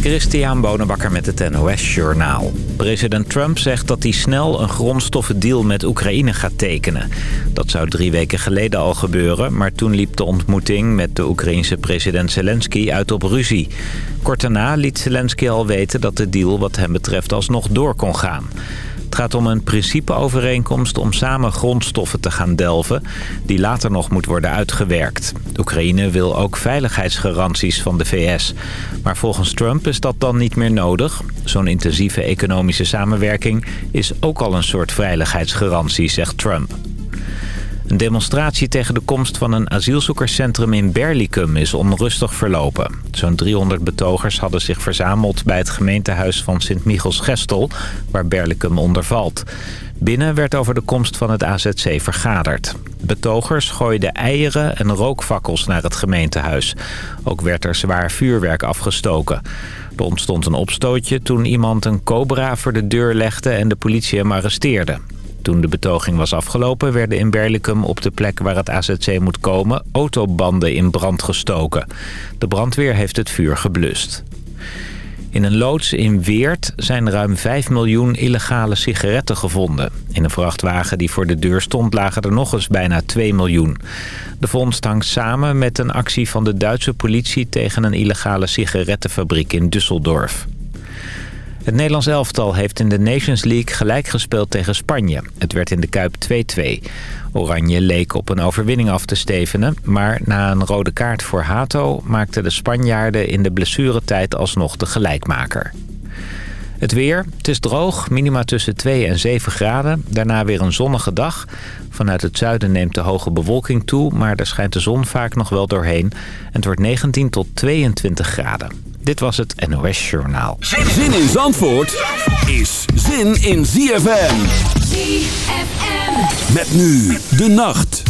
Christian Bonenbakker met het NOS Journaal. President Trump zegt dat hij snel een grondstoffendeal met Oekraïne gaat tekenen. Dat zou drie weken geleden al gebeuren... maar toen liep de ontmoeting met de Oekraïense president Zelensky uit op ruzie. Kort daarna liet Zelensky al weten dat de deal wat hem betreft alsnog door kon gaan. Gaat om een principeovereenkomst om samen grondstoffen te gaan delven... die later nog moet worden uitgewerkt. Oekraïne wil ook veiligheidsgaranties van de VS. Maar volgens Trump is dat dan niet meer nodig. Zo'n intensieve economische samenwerking is ook al een soort veiligheidsgarantie, zegt Trump. Een demonstratie tegen de komst van een asielzoekerscentrum in Berlicum is onrustig verlopen. Zo'n 300 betogers hadden zich verzameld bij het gemeentehuis van Sint-Michels-Gestel, waar Berlicum onder valt. Binnen werd over de komst van het AZC vergaderd. Betogers gooiden eieren en rookvakkels naar het gemeentehuis. Ook werd er zwaar vuurwerk afgestoken. Er ontstond een opstootje toen iemand een cobra voor de deur legde en de politie hem arresteerde. Toen de betoging was afgelopen werden in Berlicum op de plek waar het AZC moet komen autobanden in brand gestoken. De brandweer heeft het vuur geblust. In een loods in Weert zijn ruim 5 miljoen illegale sigaretten gevonden. In een vrachtwagen die voor de deur stond lagen er nog eens bijna 2 miljoen. De vondst hangt samen met een actie van de Duitse politie tegen een illegale sigarettenfabriek in Düsseldorf. Het Nederlands elftal heeft in de Nations League gelijk gespeeld tegen Spanje. Het werd in de Kuip 2-2. Oranje leek op een overwinning af te stevenen... maar na een rode kaart voor Hato maakten de Spanjaarden in de blessuretijd alsnog de gelijkmaker. Het weer, het is droog, minima tussen 2 en 7 graden. Daarna weer een zonnige dag. Vanuit het zuiden neemt de hoge bewolking toe... maar er schijnt de zon vaak nog wel doorheen. En het wordt 19 tot 22 graden. Dit was het NOS Journaal. Zin in Zandvoort is zin in ZFM. ZFM. Met nu de nacht.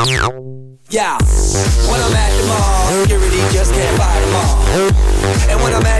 Yeah, when I'm at the mall, security just can't fight them all. And when I'm at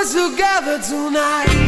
us together tonight.